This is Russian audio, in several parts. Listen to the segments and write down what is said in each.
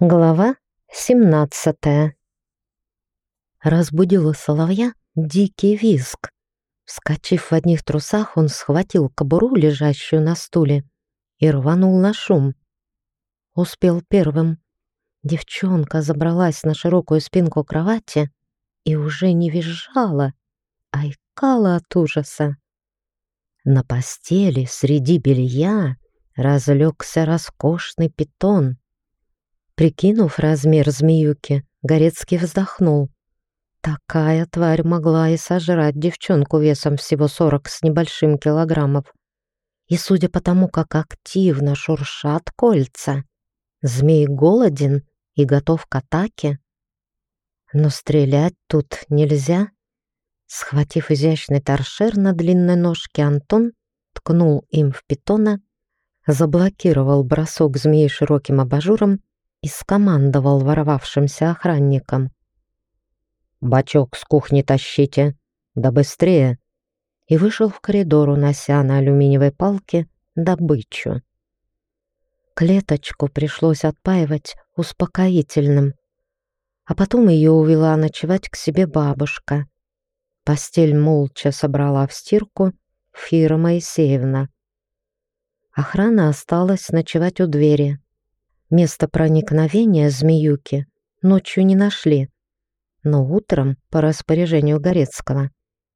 Глава 17 Разбудила соловья дикий визг. Вскочив в одних трусах, он схватил кобуру, лежащую на стуле, и рванул на шум. Успел первым. Девчонка забралась на широкую спинку кровати и уже не визжала, а икала от ужаса. На постели среди белья разлегся роскошный питон — Прикинув размер змеюки, Горецкий вздохнул. Такая тварь могла и сожрать девчонку весом всего сорок с небольшим килограммов. И судя по тому, как активно шуршат кольца, змей голоден и готов к атаке. Но стрелять тут нельзя. Схватив изящный торшер на длинной ножке, Антон ткнул им в питона, заблокировал бросок змеи широким абажуром и скомандовал ворвавшимся охранникам. «Бачок с кухни тащите, да быстрее!» и вышел в коридор, унося на алюминиевой палке добычу. Клеточку пришлось отпаивать успокоительным, а потом ее увела ночевать к себе бабушка. Постель молча собрала в стирку Фира Моисеевна. Охрана осталась ночевать у двери. Место проникновения змеюки ночью не нашли, но утром, по распоряжению Горецкого,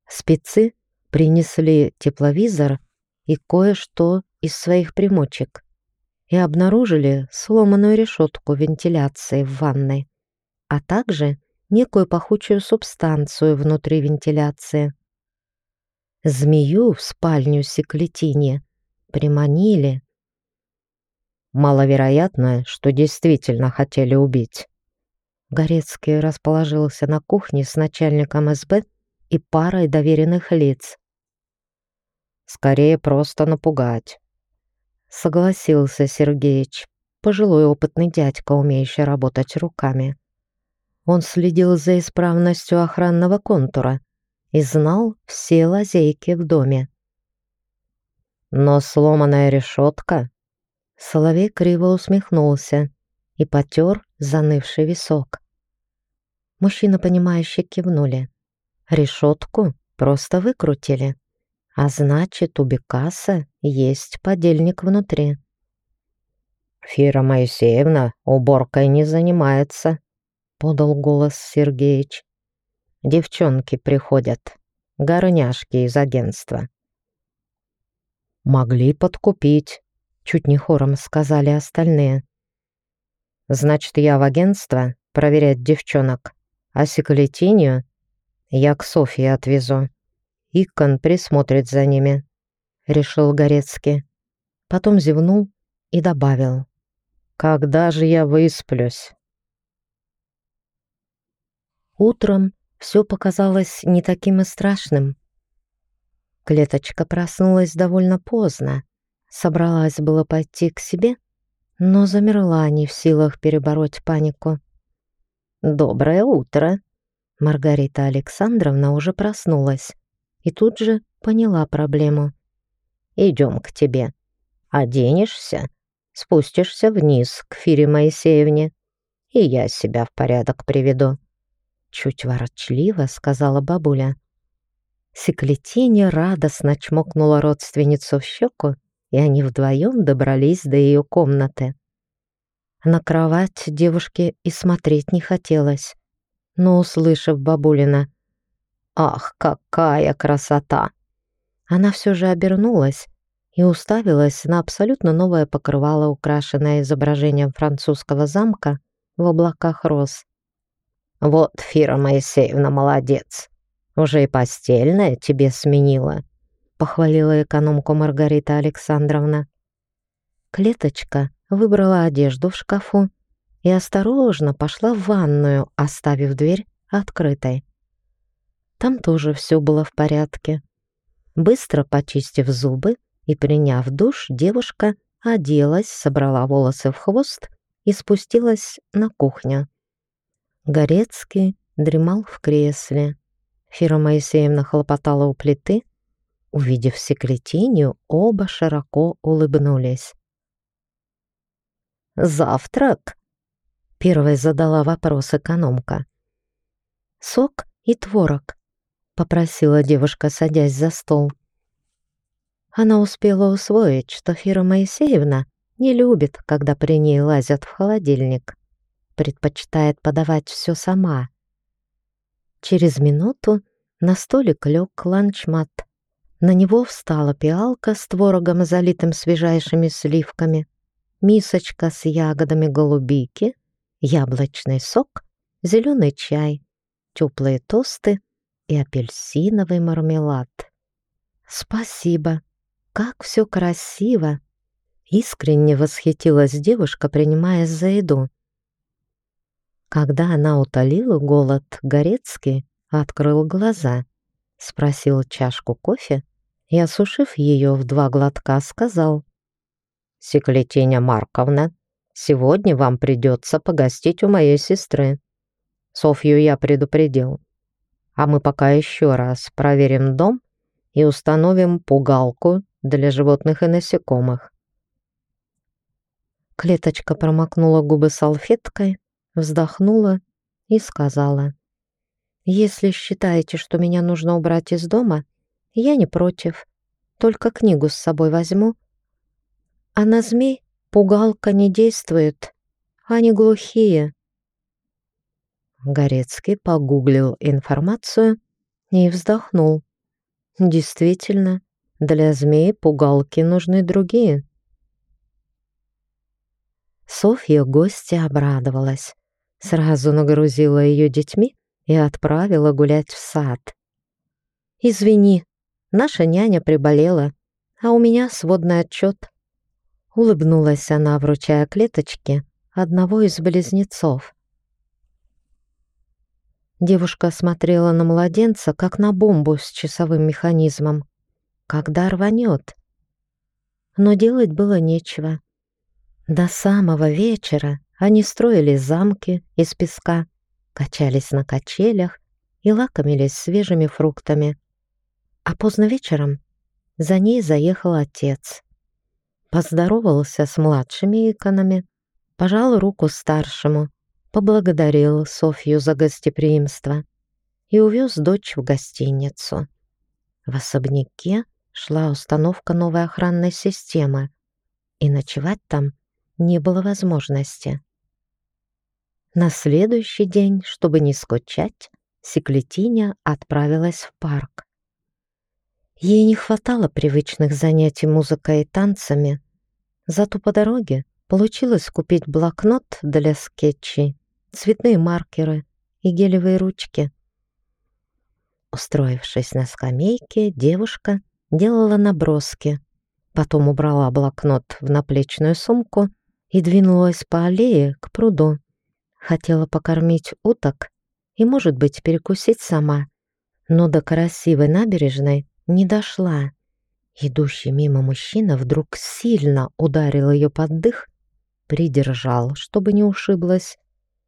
спецы принесли тепловизор и кое-что из своих примочек и обнаружили сломанную решетку вентиляции в ванной, а также некую пахучую субстанцию внутри вентиляции. Змею в спальню секлетине приманили Маловероятно, что действительно хотели убить. Горецкий расположился на кухне с начальником СБ и парой доверенных лиц. «Скорее просто напугать», — согласился Сергеич, пожилой опытный дядька, умеющий работать руками. Он следил за исправностью охранного контура и знал все лазейки в доме. Но сломанная решетка Соловей криво усмехнулся и потер занывший висок. Мужчина, понимающе кивнули. Решетку просто выкрутили, а значит, у Бекаса есть подельник внутри. «Фира Моисеевна уборкой не занимается», — подал голос Сергеич. «Девчонки приходят, горняшки из агентства». «Могли подкупить», Чуть не хором сказали остальные. «Значит, я в агентство проверять девчонок, а секлетинию я к Софье отвезу. Икон присмотрит за ними», — решил Горецкий. Потом зевнул и добавил. «Когда же я высплюсь?» Утром все показалось не таким и страшным. Клеточка проснулась довольно поздно, Собралась было пойти к себе, но замерла не в силах перебороть панику. «Доброе утро!» Маргарита Александровна уже проснулась и тут же поняла проблему. «Идем к тебе. Оденешься, спустишься вниз к Фире Моисеевне, и я себя в порядок приведу». Чуть ворчливо сказала бабуля. Секлетиня радостно чмокнула родственницу в щеку и они вдвоем добрались до ее комнаты. На кровать девушке и смотреть не хотелось, но, услышав бабулина «Ах, какая красота!», она все же обернулась и уставилась на абсолютно новое покрывало, украшенное изображением французского замка в облаках роз. «Вот, Фира Моисеевна, молодец! Уже и постельное тебе сменила!» Похвалила экономку Маргарита Александровна. Клеточка выбрала одежду в шкафу и осторожно пошла в ванную, оставив дверь открытой. Там тоже все было в порядке. Быстро почистив зубы и приняв душ, девушка оделась, собрала волосы в хвост и спустилась на кухню. Горецкий дремал в кресле. Фира Моисеевна хлопотала у плиты, Увидев секретинью, оба широко улыбнулись. «Завтрак?» Первой задала вопрос экономка. «Сок и творог», — попросила девушка, садясь за стол. Она успела усвоить, что Фира Моисеевна не любит, когда при ней лазят в холодильник. Предпочитает подавать все сама. Через минуту на столик лег ланчмат. На него встала пиалка с творогом, залитым свежайшими сливками, мисочка с ягодами голубики, яблочный сок, зеленый чай, теплые тосты и апельсиновый мармелад. «Спасибо! Как все красиво!» Искренне восхитилась девушка, принимаясь за еду. Когда она утолила голод, Горецкий открыл глаза, спросил чашку кофе и, осушив ее в два глотка, сказал. «Секлетиня Марковна, сегодня вам придется погостить у моей сестры. Софью я предупредил. А мы пока еще раз проверим дом и установим пугалку для животных и насекомых». Клеточка промокнула губы салфеткой, вздохнула и сказала. «Если считаете, что меня нужно убрать из дома, я не против. Только книгу с собой возьму. А на змей пугалка не действует. Они глухие». Горецкий погуглил информацию и вздохнул. «Действительно, для змей пугалки нужны другие». Софья гостя обрадовалась сразу нагрузила ее детьми и отправила гулять в сад. «Извини, наша няня приболела, а у меня сводный отчет». Улыбнулась она, вручая клеточки одного из близнецов. Девушка смотрела на младенца, как на бомбу с часовым механизмом. Когда рванет? Но делать было нечего. До самого вечера они строили замки из песка, качались на качелях и лакомились свежими фруктами. А поздно вечером за ней заехал отец. Поздоровался с младшими иконами, пожал руку старшему, поблагодарил Софью за гостеприимство и увез дочь в гостиницу. В особняке шла установка новой охранной системы, и ночевать там не было возможности. На следующий день, чтобы не скучать, Секлетиня отправилась в парк. Ей не хватало привычных занятий музыкой и танцами, зато по дороге получилось купить блокнот для скетчей, цветные маркеры и гелевые ручки. Устроившись на скамейке, девушка делала наброски, потом убрала блокнот в наплечную сумку и двинулась по аллее к пруду. Хотела покормить уток и, может быть, перекусить сама, но до красивой набережной не дошла. Идущий мимо мужчина вдруг сильно ударил ее под дых, придержал, чтобы не ушиблась,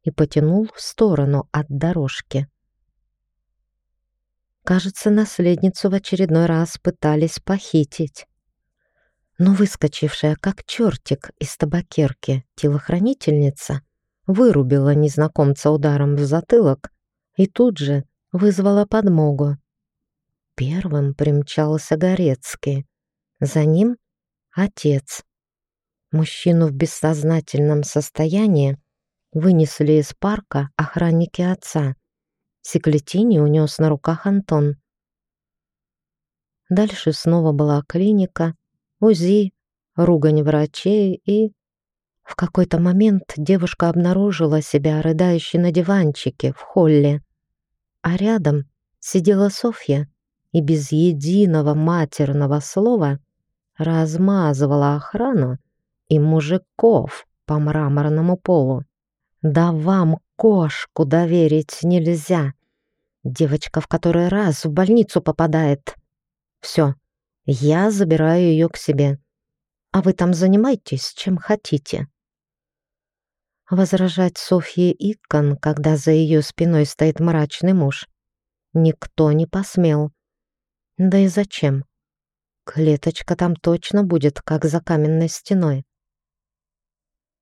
и потянул в сторону от дорожки. Кажется, наследницу в очередной раз пытались похитить. Но выскочившая, как чертик из табакерки, телохранительница вырубила незнакомца ударом в затылок и тут же вызвала подмогу. Первым примчался Горецкий, за ним — отец. Мужчину в бессознательном состоянии вынесли из парка охранники отца. Секлетини унес на руках Антон. Дальше снова была клиника, УЗИ, ругань врачей и в какой-то момент девушка обнаружила себя рыдающей на диванчике в холле, а рядом сидела Софья и без единого матерного слова размазывала охрану и мужиков по мраморному полу. «Да вам кошку доверить нельзя!» Девочка в который раз в больницу попадает. Все, я забираю ее к себе. А вы там занимайтесь, чем хотите. Возражать Софье Икон, когда за ее спиной стоит мрачный муж, никто не посмел. Да и зачем? Клеточка там точно будет, как за каменной стеной.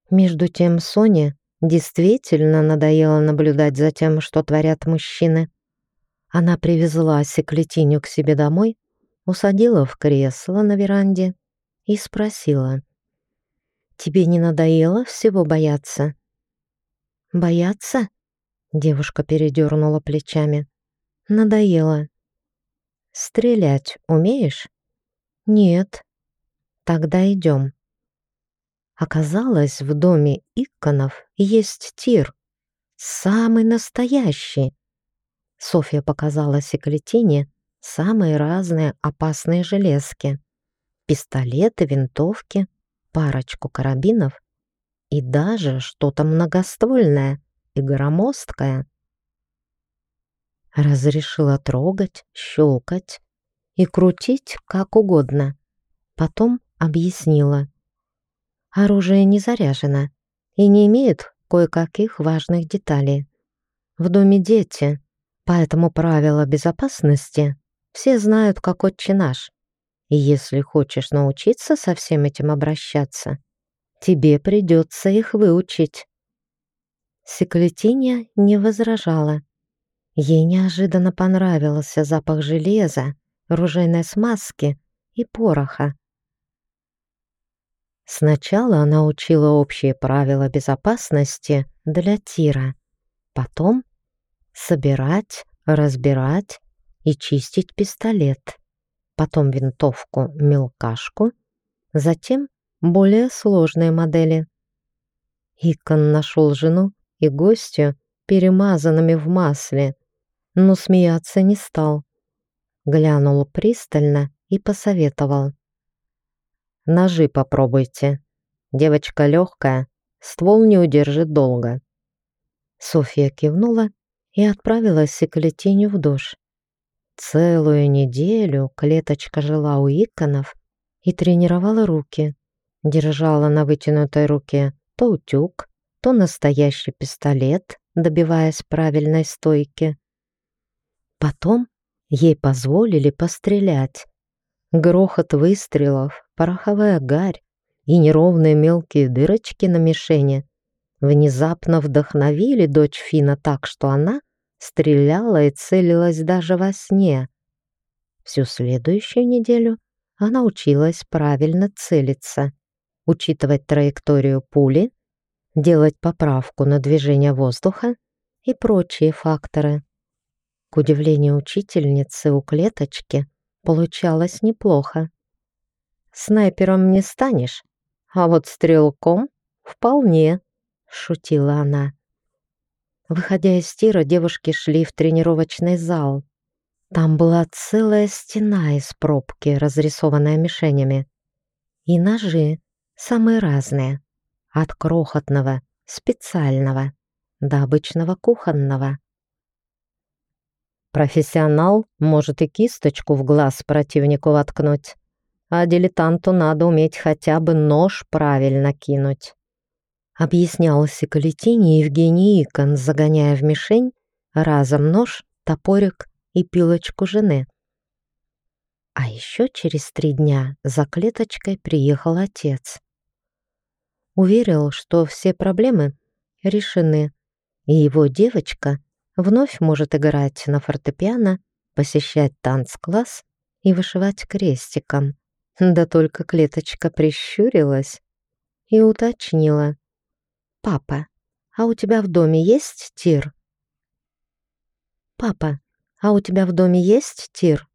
Между тем Соне действительно надоело наблюдать за тем, что творят мужчины. Она привезла Секлетиню к себе домой, усадила в кресло на веранде и спросила. «Тебе не надоело всего бояться?» «Бояться?» — девушка передернула плечами. «Надоело». «Стрелять умеешь?» «Нет». «Тогда идем». Оказалось, в доме Иконов есть тир. Самый настоящий. Софья показала секретине самые разные опасные железки. Пистолеты, винтовки, парочку карабинов и даже что-то многоствольное и громоздкое. Разрешила трогать, щелкать и крутить как угодно. Потом объяснила — Оружие не заряжено и не имеет кое-каких важных деталей. В доме дети, поэтому правила безопасности все знают как отче наш. И если хочешь научиться со всем этим обращаться, тебе придется их выучить. Секлетиния не возражала. Ей неожиданно понравился запах железа, ружейной смазки и пороха. Сначала она учила общие правила безопасности для тира, потом собирать, разбирать и чистить пистолет, потом винтовку-мелкашку, затем более сложные модели. Икон нашел жену и гостю перемазанными в масле, но смеяться не стал. Глянул пристально и посоветовал. Ножи попробуйте. Девочка легкая, ствол не удержит долго». Софья кивнула и отправилась к Секлетиню в душ. Целую неделю клеточка жила у иконов и тренировала руки. Держала на вытянутой руке то утюг, то настоящий пистолет, добиваясь правильной стойки. Потом ей позволили пострелять. Грохот выстрелов пороховая гарь и неровные мелкие дырочки на мишени внезапно вдохновили дочь Фина так, что она стреляла и целилась даже во сне. Всю следующую неделю она училась правильно целиться, учитывать траекторию пули, делать поправку на движение воздуха и прочие факторы. К удивлению учительницы у клеточки получалось неплохо. Снайпером не станешь, а вот стрелком вполне, шутила она. Выходя из тира, девушки шли в тренировочный зал. Там была целая стена из пробки, разрисованная мишенями. И ножи, самые разные. От крохотного, специального, до обычного кухонного. Профессионал может и кисточку в глаз противнику воткнуть, а дилетанту надо уметь хотя бы нож правильно кинуть. Объяснялся Калетине Евгений Икон, загоняя в мишень разом нож, топорик и пилочку жены. А еще через три дня за клеточкой приехал отец. Уверил, что все проблемы решены, и его девочка вновь может играть на фортепиано, посещать танцкласс и вышивать крестиком. Да только клеточка прищурилась и уточнила. «Папа, а у тебя в доме есть тир?» «Папа, а у тебя в доме есть тир?»